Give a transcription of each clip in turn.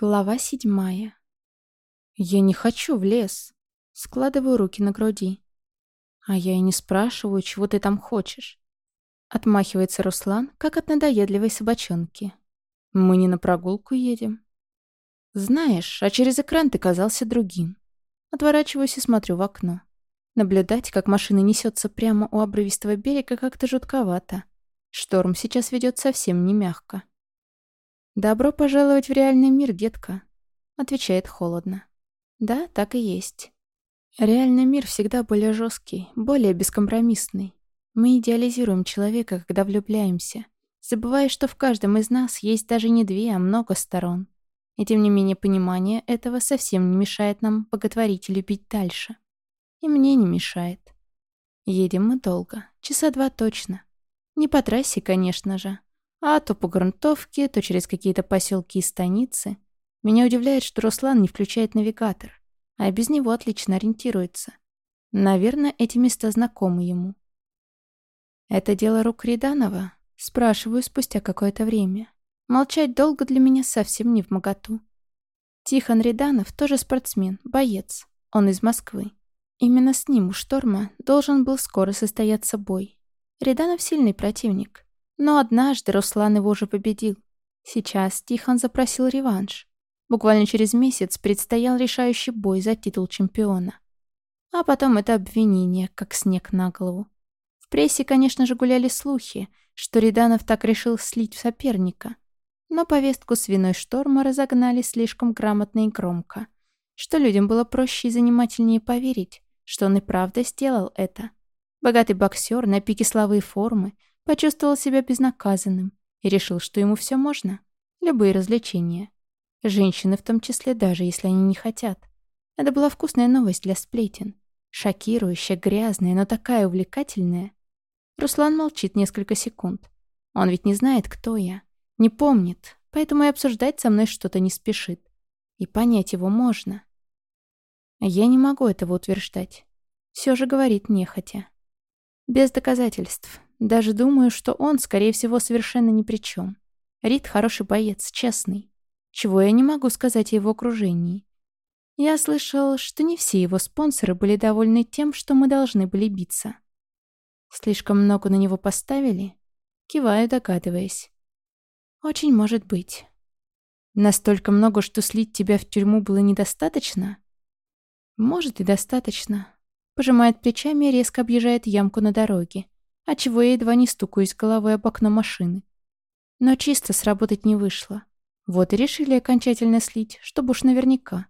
Глава седьмая. Я не хочу в лес. Складываю руки на груди. А я и не спрашиваю, чего ты там хочешь. Отмахивается Руслан, как от надоедливой собачонки. Мы не на прогулку едем. Знаешь, а через экран ты казался другим. Отворачиваюсь и смотрю в окно. Наблюдать, как машина несется прямо у обрывистого берега, как-то жутковато. Шторм сейчас ведет совсем не мягко. «Добро пожаловать в реальный мир, детка», — отвечает холодно. «Да, так и есть. Реальный мир всегда более жесткий, более бескомпромиссный. Мы идеализируем человека, когда влюбляемся, забывая, что в каждом из нас есть даже не две, а много сторон. И тем не менее понимание этого совсем не мешает нам боготворить и любить дальше. И мне не мешает. Едем мы долго, часа два точно. Не по трассе, конечно же, а то по грунтовке, то через какие-то поселки и станицы. Меня удивляет, что Руслан не включает навигатор, а без него отлично ориентируется. Наверное, эти места знакомы ему. «Это дело рук Реданова?» Спрашиваю спустя какое-то время. Молчать долго для меня совсем не в моготу. Тихон Реданов тоже спортсмен, боец. Он из Москвы. Именно с ним у Шторма должен был скоро состояться бой. Реданов сильный противник. Но однажды Руслан его уже победил. Сейчас Тихон запросил реванш. Буквально через месяц предстоял решающий бой за титул чемпиона. А потом это обвинение, как снег на голову. В прессе, конечно же, гуляли слухи, что Реданов так решил слить соперника. Но повестку свиной шторма разогнали слишком грамотно и громко, что людям было проще и занимательнее поверить, что он и правда сделал это. Богатый боксер на пике славы и формы Почувствовал себя безнаказанным и решил, что ему все можно. Любые развлечения. Женщины в том числе, даже если они не хотят. Это была вкусная новость для сплетен. Шокирующая, грязная, но такая увлекательная. Руслан молчит несколько секунд. Он ведь не знает, кто я. Не помнит, поэтому и обсуждать со мной что-то не спешит. И понять его можно. Я не могу этого утверждать. Все же говорит нехотя. Без доказательств, даже думаю, что он, скорее всего, совершенно ни при чем. Рид хороший боец, честный. Чего я не могу сказать о его окружении. Я слышал, что не все его спонсоры были довольны тем, что мы должны были биться. Слишком много на него поставили? Киваю, догадываясь. Очень может быть. Настолько много, что слить тебя в тюрьму было недостаточно? Может и достаточно. Пожимает плечами и резко объезжает ямку на дороге отчего я едва не стукаюсь головой об окно машины. Но чисто сработать не вышло. Вот и решили окончательно слить, чтобы уж наверняка.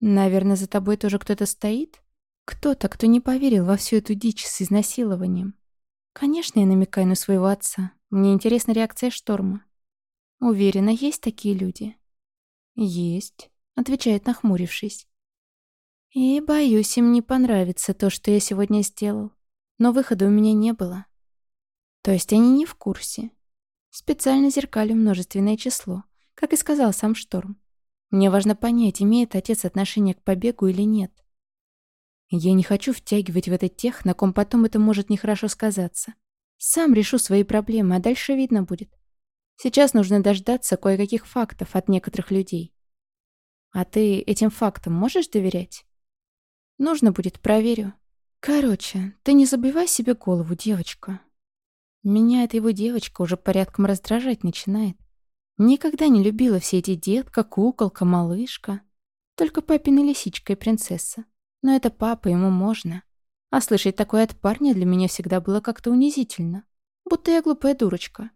Наверное, за тобой тоже кто-то стоит? Кто-то, кто не поверил во всю эту дичь с изнасилованием. Конечно, я намекаю на своего отца. Мне интересна реакция Шторма. Уверена, есть такие люди? Есть, отвечает, нахмурившись. И боюсь, им не понравится то, что я сегодня сделал. Но выхода у меня не было. То есть они не в курсе. Специально зеркалю множественное число, как и сказал сам Шторм. Мне важно понять, имеет отец отношение к побегу или нет. Я не хочу втягивать в это тех, на ком потом это может нехорошо сказаться. Сам решу свои проблемы, а дальше видно будет. Сейчас нужно дождаться кое-каких фактов от некоторых людей. А ты этим фактам можешь доверять? Нужно будет, проверю. Короче, ты не забивай себе голову, девочка. Меня эта его девочка уже порядком раздражать начинает. Никогда не любила все эти детка, куколка, малышка. Только папина лисичка и принцесса. Но это папа, ему можно. А слышать такое от парня для меня всегда было как-то унизительно. Будто я глупая дурочка.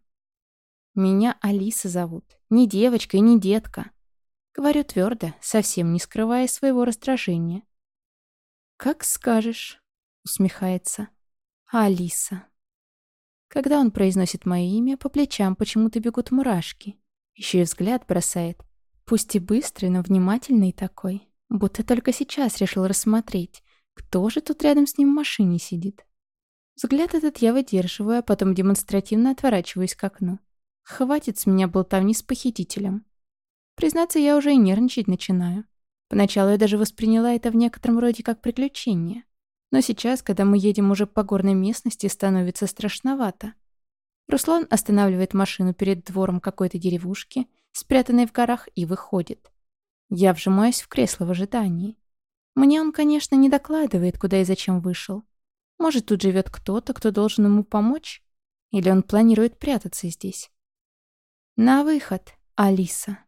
Меня Алиса зовут. Не девочка и не детка. Говорю твердо, совсем не скрывая своего раздражения. «Как скажешь» усмехается. Алиса. Когда он произносит мое имя, по плечам почему-то бегут мурашки. Еще и взгляд бросает. Пусть и быстрый, но внимательный такой. Будто только сейчас решил рассмотреть, кто же тут рядом с ним в машине сидит. Взгляд этот я выдерживаю, а потом демонстративно отворачиваюсь к окну. Хватит с меня болтовни с похитителем. Признаться, я уже и нервничать начинаю. Поначалу я даже восприняла это в некотором роде как приключение. Но сейчас, когда мы едем уже по горной местности, становится страшновато. Руслан останавливает машину перед двором какой-то деревушки, спрятанный в горах, и выходит. Я вжимаюсь в кресло в ожидании. Мне он, конечно, не докладывает, куда и зачем вышел. Может, тут живет кто-то, кто должен ему помочь? Или он планирует прятаться здесь? На выход, Алиса.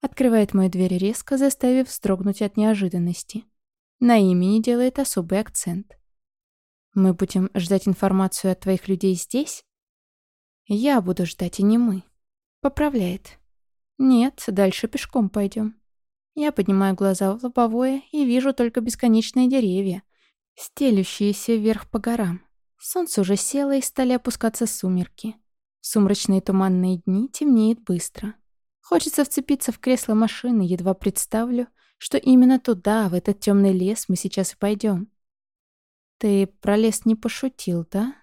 Открывает мою дверь резко, заставив вздрогнуть от неожиданности. На имени делает особый акцент. Мы будем ждать информацию от твоих людей здесь? Я буду ждать, и не мы. Поправляет. Нет, дальше пешком пойдем. Я поднимаю глаза в лобовое и вижу только бесконечные деревья, стелющиеся вверх по горам. Солнце уже село и стали опускаться сумерки. В сумрачные туманные дни темнеет быстро. Хочется вцепиться в кресло машины, едва представлю, что именно туда, в этот темный лес, мы сейчас и пойдем. Ты про лес не пошутил, да?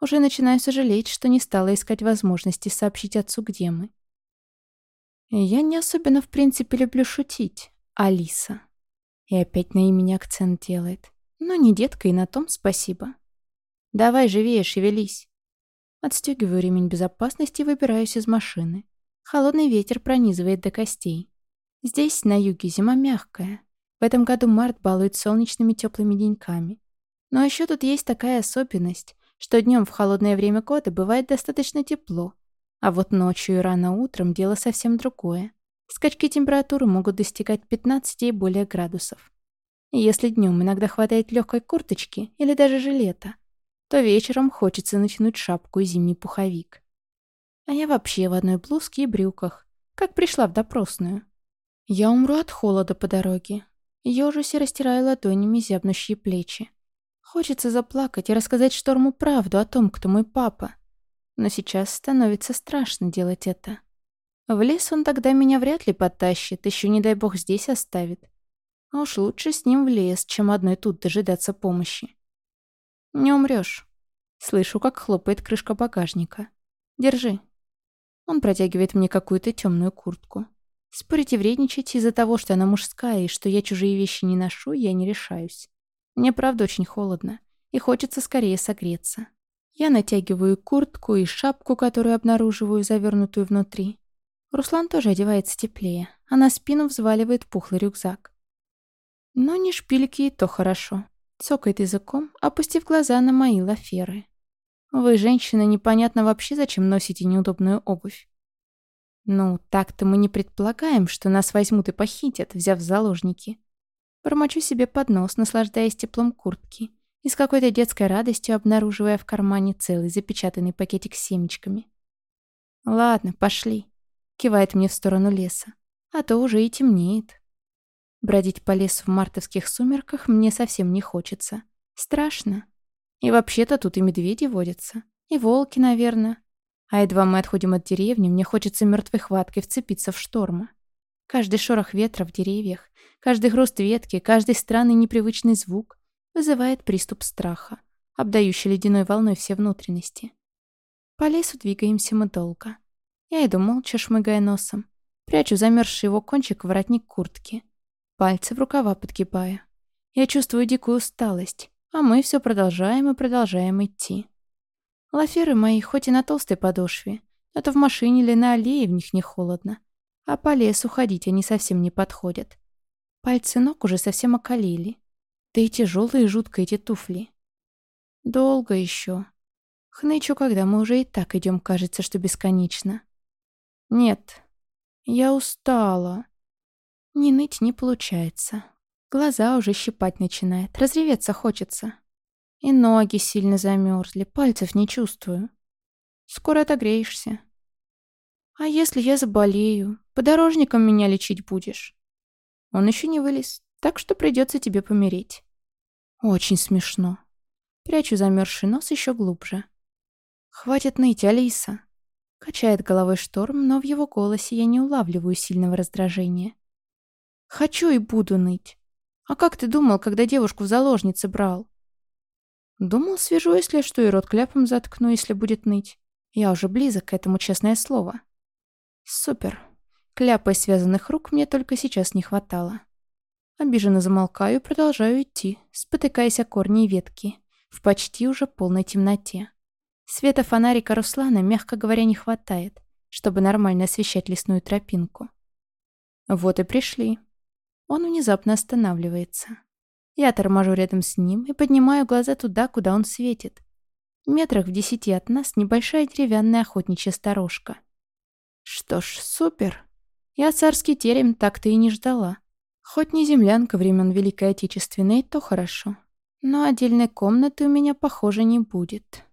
Уже начинаю сожалеть, что не стала искать возможности сообщить отцу, где мы. Я не особенно, в принципе, люблю шутить. Алиса. И опять на имени акцент делает. Но не детка, и на том спасибо. Давай живее, шевелись. Отстегиваю ремень безопасности и выбираюсь из машины. Холодный ветер пронизывает до костей. Здесь, на юге, зима мягкая. В этом году март балует солнечными теплыми деньками. Но еще тут есть такая особенность, что днем в холодное время года бывает достаточно тепло, а вот ночью и рано утром дело совсем другое. Скачки температуры могут достигать 15 и более градусов. И если днем иногда хватает легкой курточки или даже жилета, то вечером хочется натянуть шапку и зимний пуховик. А я вообще в одной блузке и брюках, как пришла в допросную. Я умру от холода по дороге. Ёжусь и растираю ладонями зябнущие плечи. Хочется заплакать и рассказать Шторму правду о том, кто мой папа, но сейчас становится страшно делать это. В лес он тогда меня вряд ли подтащит, еще не дай бог здесь оставит. А уж лучше с ним в лес, чем одной тут дожидаться помощи. Не умрешь. Слышу, как хлопает крышка багажника. Держи. Он протягивает мне какую-то темную куртку. Спорить и вредничать из-за того, что она мужская и что я чужие вещи не ношу, я не решаюсь. Мне правда очень холодно, и хочется скорее согреться. Я натягиваю куртку и шапку, которую обнаруживаю, завернутую внутри. Руслан тоже одевается теплее, а на спину взваливает пухлый рюкзак. Но не шпильки, то хорошо. Цокает языком, опустив глаза на мои лаферы. Вы, женщина, непонятно вообще, зачем носите неудобную обувь. Ну, так-то мы не предполагаем, что нас возьмут и похитят, взяв в заложники. Бормочу себе под нос, наслаждаясь теплом куртки и с какой-то детской радостью обнаруживая в кармане целый запечатанный пакетик с семечками. «Ладно, пошли», — кивает мне в сторону леса, а то уже и темнеет. Бродить по лесу в мартовских сумерках мне совсем не хочется. Страшно. И вообще-то тут и медведи водятся, и волки, наверное. А едва мы отходим от деревни, мне хочется мертвой хваткой вцепиться в шторма. Каждый шорох ветра в деревьях, каждый хруст ветки, каждый странный непривычный звук вызывает приступ страха, обдающий ледяной волной все внутренности. По лесу двигаемся мы долго. Я иду молча, шмыгая носом, прячу замерзший его кончик в воротник куртки, пальцы в рукава подгибая. Я чувствую дикую усталость, а мы все продолжаем и продолжаем идти. Лаферы мои хоть и на толстой подошве, но то в машине или на аллее в них не холодно, а по лесу ходить они совсем не подходят. Пальцы ног уже совсем околели, да и тяжелые жутко эти туфли. Долго еще. Хнычу, когда мы уже и так идем, кажется, что бесконечно. Нет, я устала. Не ныть не получается. Глаза уже щипать начинает, разреветься хочется. И ноги сильно замерзли, пальцев не чувствую. Скоро отогреешься. А если я заболею, подорожником меня лечить будешь? Он еще не вылез, так что придется тебе помереть. Очень смешно. Прячу замерзший нос еще глубже. Хватит ныть, Алиса. Качает головой шторм, но в его голосе я не улавливаю сильного раздражения. Хочу и буду ныть. А как ты думал, когда девушку в заложнице брал? Думал, свяжу, если что, и рот кляпом заткну, если будет ныть. Я уже близок к этому, честное слово. Супер. Кляпа из связанных рук мне только сейчас не хватало. Обиженно замолкаю и продолжаю идти, спотыкаясь о корни и ветки, в почти уже полной темноте. Света фонарика Руслана, мягко говоря, не хватает, чтобы нормально освещать лесную тропинку. Вот и пришли. Он внезапно останавливается. Я торможу рядом с ним и поднимаю глаза туда, куда он светит. В метрах в десяти от нас небольшая деревянная охотничья сторожка. Что ж, супер. Я царский терем так-то и не ждала. Хоть не землянка времен Великой Отечественной, то хорошо. Но отдельной комнаты у меня, похоже, не будет.